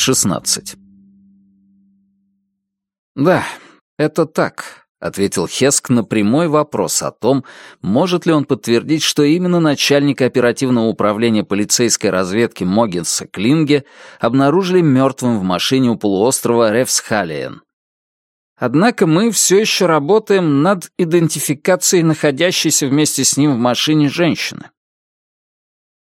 16. «Да, это так», — ответил Хеск на прямой вопрос о том, может ли он подтвердить, что именно начальник оперативного управления полицейской разведки Могинса Клинге обнаружили мертвым в машине у полуострова Ревсхалиен. Однако мы все еще работаем над идентификацией находящейся вместе с ним в машине женщины.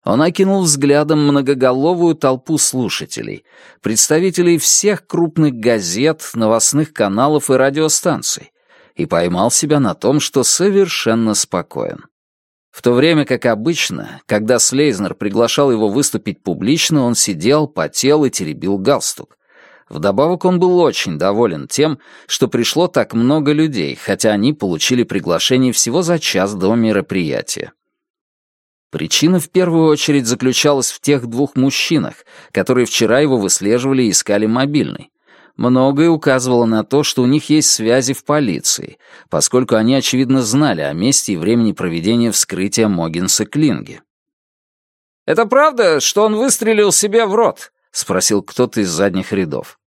Он окинул взглядом многоголовую толпу слушателей, представителей всех крупных газет, новостных каналов и радиостанций, и поймал себя на том, что совершенно спокоен. В то время как обычно, когда Слейзнер приглашал его выступить публично, он сидел, потел и теребил галстук. Вдобавок он был очень доволен тем, что пришло так много людей, хотя они получили приглашение всего за час до мероприятия. Причина в первую очередь заключалась в тех двух мужчинах, которые вчера его выслеживали и искали мобильный. Многое указывало на то, что у них есть связи в полиции, поскольку они, очевидно, знали о месте и времени проведения вскрытия Могинса Клинги. «Это правда, что он выстрелил себе в рот?» — спросил кто-то из задних рядов.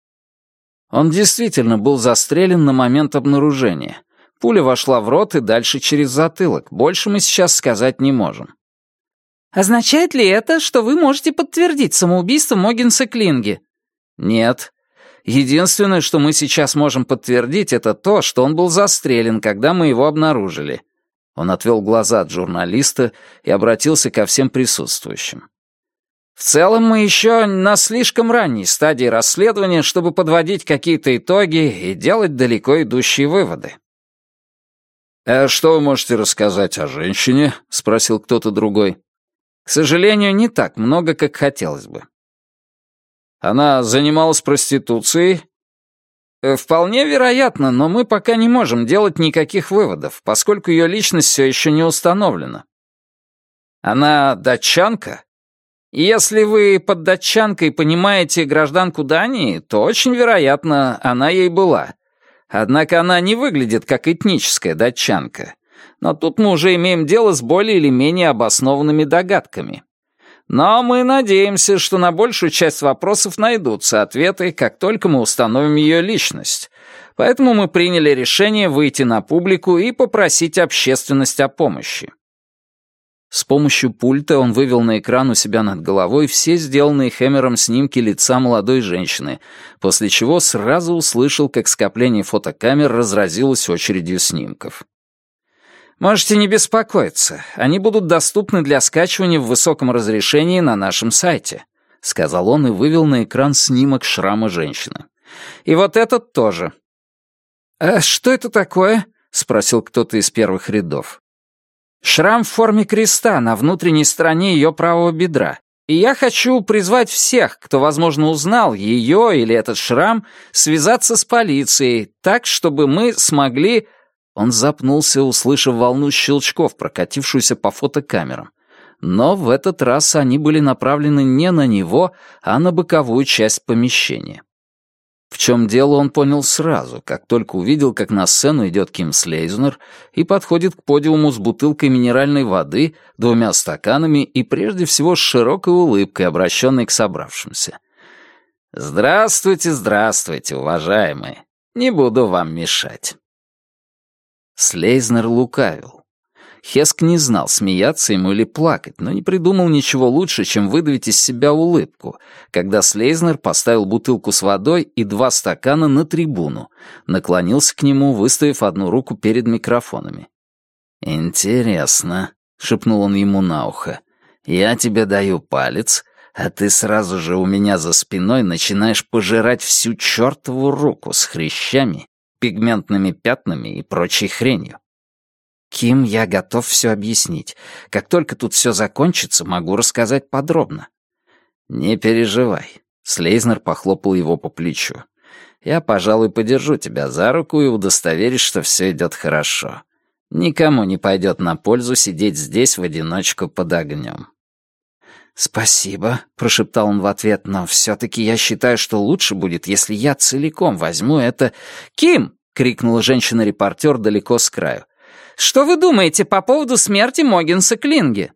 Он действительно был застрелен на момент обнаружения. Пуля вошла в рот и дальше через затылок. Больше мы сейчас сказать не можем. Означает ли это, что вы можете подтвердить самоубийство Могинса Клинги? Нет. Единственное, что мы сейчас можем подтвердить, это то, что он был застрелен, когда мы его обнаружили. Он отвел глаза от журналиста и обратился ко всем присутствующим. В целом мы еще на слишком ранней стадии расследования, чтобы подводить какие-то итоги и делать далеко идущие выводы. «А что вы можете рассказать о женщине?» — спросил кто-то другой. К сожалению, не так много, как хотелось бы. Она занималась проституцией? Э, вполне вероятно, но мы пока не можем делать никаких выводов, поскольку ее личность все еще не установлена. Она датчанка? Если вы под датчанкой понимаете гражданку Дании, то очень вероятно, она ей была. Однако она не выглядит как этническая датчанка но тут мы уже имеем дело с более или менее обоснованными догадками. Но мы надеемся, что на большую часть вопросов найдутся ответы, как только мы установим ее личность. Поэтому мы приняли решение выйти на публику и попросить общественность о помощи. С помощью пульта он вывел на экран у себя над головой все сделанные Хэмером снимки лица молодой женщины, после чего сразу услышал, как скопление фотокамер разразилось очередью снимков. Можете не беспокоиться, они будут доступны для скачивания в высоком разрешении на нашем сайте», — сказал он и вывел на экран снимок шрама женщины. «И вот этот тоже». «А что это такое?» — спросил кто-то из первых рядов. «Шрам в форме креста на внутренней стороне ее правого бедра. И я хочу призвать всех, кто, возможно, узнал ее или этот шрам, связаться с полицией, так, чтобы мы смогли он запнулся, услышав волну щелчков, прокатившуюся по фотокамерам. Но в этот раз они были направлены не на него, а на боковую часть помещения. В чем дело, он понял сразу, как только увидел, как на сцену идет Ким Слейзнер и подходит к подиуму с бутылкой минеральной воды, двумя стаканами и прежде всего с широкой улыбкой, обращенной к собравшимся. «Здравствуйте, здравствуйте, уважаемые. Не буду вам мешать». Слейзнер лукавил. Хеск не знал, смеяться ему или плакать, но не придумал ничего лучше, чем выдавить из себя улыбку, когда Слейзнер поставил бутылку с водой и два стакана на трибуну, наклонился к нему, выставив одну руку перед микрофонами. «Интересно», — шепнул он ему на ухо, — «я тебе даю палец, а ты сразу же у меня за спиной начинаешь пожирать всю чертову руку с хрящами пигментными пятнами и прочей хренью. Ким, я готов все объяснить. Как только тут все закончится, могу рассказать подробно. Не переживай. Слейзнер похлопал его по плечу. Я, пожалуй, подержу тебя за руку и удостоверюсь, что все идет хорошо. Никому не пойдет на пользу сидеть здесь в одиночку под огнем. «Спасибо», — прошептал он в ответ, «но все-таки я считаю, что лучше будет, если я целиком возьму это...» «Ким!» — крикнула женщина-репортер далеко с краю. «Что вы думаете по поводу смерти Могинса Клинги?»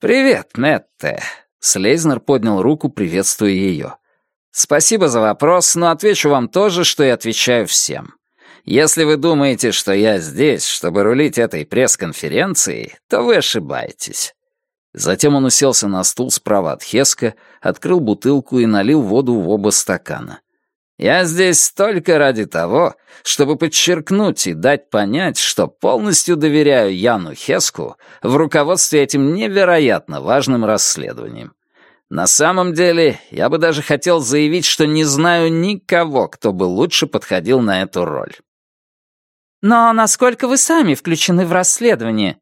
«Привет, Нетте!» — Слейзнер поднял руку, приветствуя ее. Спасибо за вопрос, но отвечу вам то же, что и отвечаю всем. Если вы думаете, что я здесь, чтобы рулить этой пресс-конференцией, то вы ошибаетесь. Затем он уселся на стул справа от Хеска, открыл бутылку и налил воду в оба стакана. «Я здесь только ради того, чтобы подчеркнуть и дать понять, что полностью доверяю Яну Хеску в руководстве этим невероятно важным расследованием. На самом деле, я бы даже хотел заявить, что не знаю никого, кто бы лучше подходил на эту роль». «Но насколько вы сами включены в расследование?»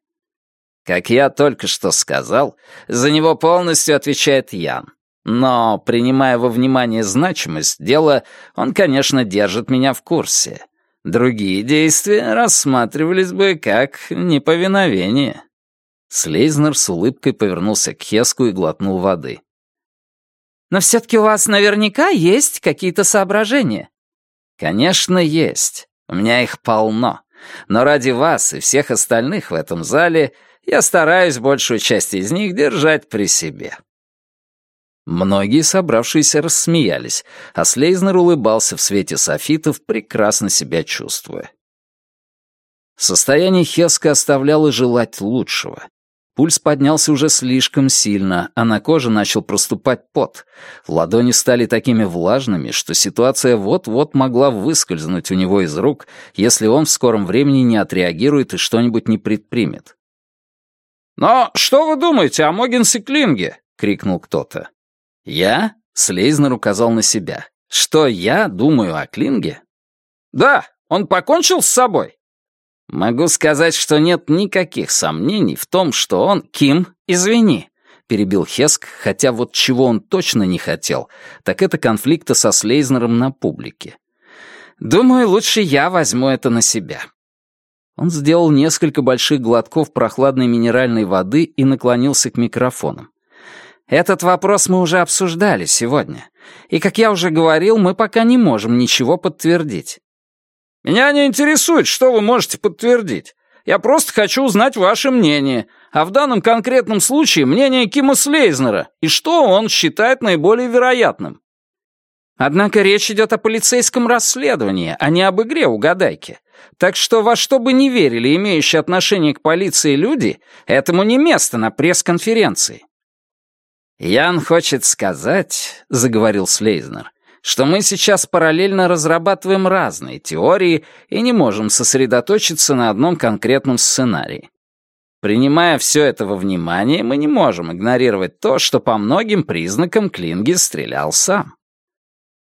Как я только что сказал, за него полностью отвечает Ян. Но, принимая во внимание значимость дела, он, конечно, держит меня в курсе. Другие действия рассматривались бы как неповиновение. Слейзнер с улыбкой повернулся к Хеску и глотнул воды. «Но все-таки у вас наверняка есть какие-то соображения?» «Конечно, есть. У меня их полно. Но ради вас и всех остальных в этом зале я стараюсь большую часть из них держать при себе». Многие собравшиеся рассмеялись, а Слейзнер улыбался в свете софитов, прекрасно себя чувствуя. Состояние Хеска оставляло желать лучшего. Пульс поднялся уже слишком сильно, а на коже начал проступать пот. Ладони стали такими влажными, что ситуация вот-вот могла выскользнуть у него из рук, если он в скором времени не отреагирует и что-нибудь не предпримет. «Но что вы думаете о Могинсе Клинге?» — крикнул кто-то. «Я?» — Слейзнер указал на себя. «Что я думаю о Клинге?» «Да, он покончил с собой». «Могу сказать, что нет никаких сомнений в том, что он...» «Ким, извини», — перебил Хеск, хотя вот чего он точно не хотел, так это конфликта со Слейзнером на публике. «Думаю, лучше я возьму это на себя. Он сделал несколько больших глотков прохладной минеральной воды и наклонился к микрофонам. «Этот вопрос мы уже обсуждали сегодня. И, как я уже говорил, мы пока не можем ничего подтвердить». «Меня не интересует, что вы можете подтвердить. Я просто хочу узнать ваше мнение, а в данном конкретном случае мнение Кима Слейзнера и что он считает наиболее вероятным». Однако речь идет о полицейском расследовании, а не об игре угадайки. Так что во что бы ни верили имеющие отношение к полиции люди, этому не место на пресс-конференции. «Ян хочет сказать», — заговорил Слейзнер, «что мы сейчас параллельно разрабатываем разные теории и не можем сосредоточиться на одном конкретном сценарии. Принимая все это во внимание, мы не можем игнорировать то, что по многим признакам Клинги стрелял сам».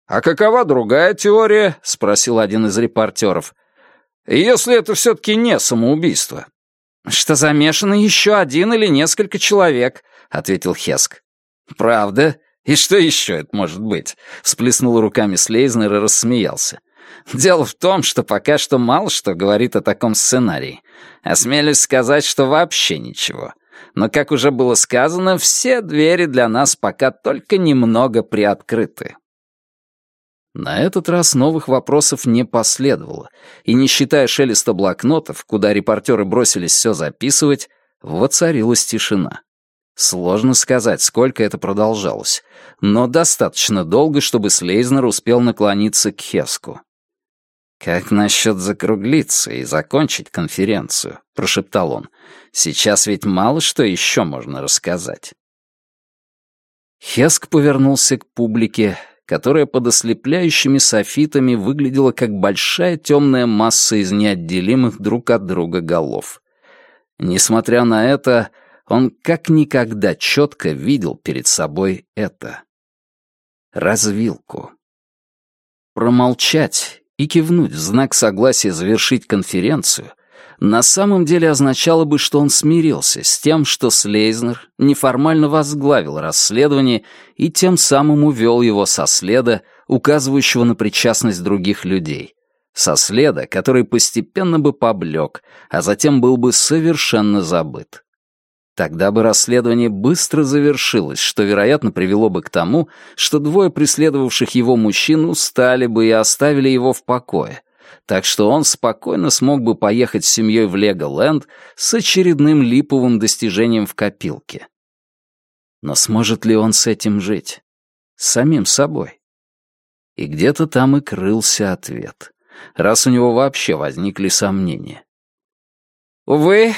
«А какова другая теория?» — спросил один из репортеров. Если это все-таки не самоубийство. Что замешано еще один или несколько человек, ответил Хеск. Правда? И что еще это может быть? Всплеснул руками Слейзнер и рассмеялся. Дело в том, что пока что мало что говорит о таком сценарии. Осмелюсь сказать, что вообще ничего. Но, как уже было сказано, все двери для нас пока только немного приоткрыты. На этот раз новых вопросов не последовало, и не считая шелеста блокнотов, куда репортеры бросились все записывать, воцарилась тишина. Сложно сказать, сколько это продолжалось, но достаточно долго, чтобы Слейзнер успел наклониться к Хеску. «Как насчет закруглиться и закончить конференцию?» — прошептал он. «Сейчас ведь мало что еще можно рассказать». Хеск повернулся к публике, которая под ослепляющими софитами выглядела как большая темная масса из неотделимых друг от друга голов. Несмотря на это, он как никогда четко видел перед собой это. Развилку. Промолчать и кивнуть в знак согласия завершить конференцию на самом деле означало бы, что он смирился с тем, что Слейзнер неформально возглавил расследование и тем самым увел его со следа, указывающего на причастность других людей. Со следа, который постепенно бы поблек, а затем был бы совершенно забыт. Тогда бы расследование быстро завершилось, что, вероятно, привело бы к тому, что двое преследовавших его мужчин устали бы и оставили его в покое, так что он спокойно смог бы поехать с семьей в Леголэнд с очередным липовым достижением в копилке. Но сможет ли он с этим жить? С самим собой? И где-то там и крылся ответ, раз у него вообще возникли сомнения. «Увы,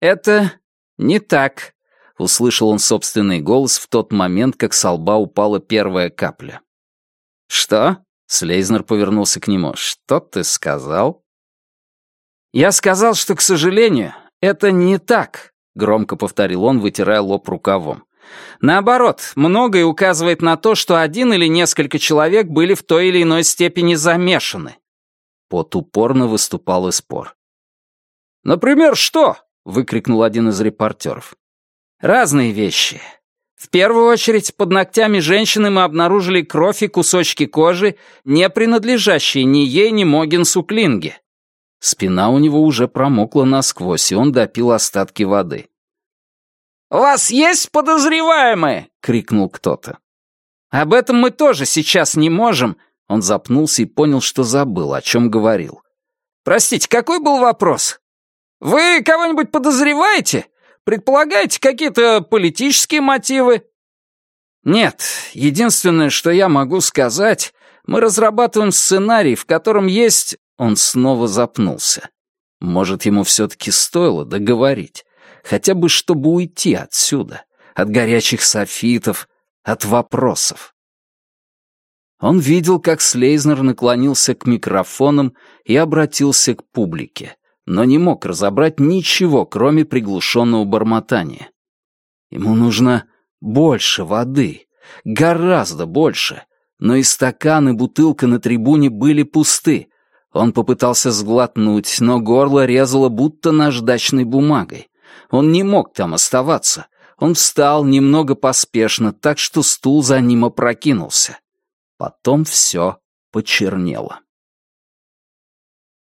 это не так», — услышал он собственный голос в тот момент, как с лба упала первая капля. «Что?» — Слейзнер повернулся к нему. «Что ты сказал?» «Я сказал, что, к сожалению, это не так», — громко повторил он, вытирая лоб рукавом. «Наоборот, многое указывает на то, что один или несколько человек были в той или иной степени замешаны». Пот упорно выступал и спор. «Например, что?» — выкрикнул один из репортеров. «Разные вещи. В первую очередь, под ногтями женщины мы обнаружили кровь и кусочки кожи, не принадлежащие ни ей, ни Могинсу Клинге. Спина у него уже промокла насквозь, и он допил остатки воды. «У вас есть подозреваемые?» — крикнул кто-то. «Об этом мы тоже сейчас не можем». Он запнулся и понял, что забыл, о чем говорил. «Простите, какой был вопрос? Вы кого-нибудь подозреваете? Предполагаете какие-то политические мотивы?» «Нет, единственное, что я могу сказать, мы разрабатываем сценарий, в котором есть...» Он снова запнулся. Может, ему все-таки стоило договорить, хотя бы чтобы уйти отсюда, от горячих софитов, от вопросов. Он видел, как Слейзнер наклонился к микрофонам и обратился к публике но не мог разобрать ничего, кроме приглушенного бормотания. Ему нужно больше воды, гораздо больше, но и стакан, и бутылка на трибуне были пусты. Он попытался сглотнуть, но горло резало будто наждачной бумагой. Он не мог там оставаться. Он встал немного поспешно, так что стул за ним опрокинулся. Потом все почернело.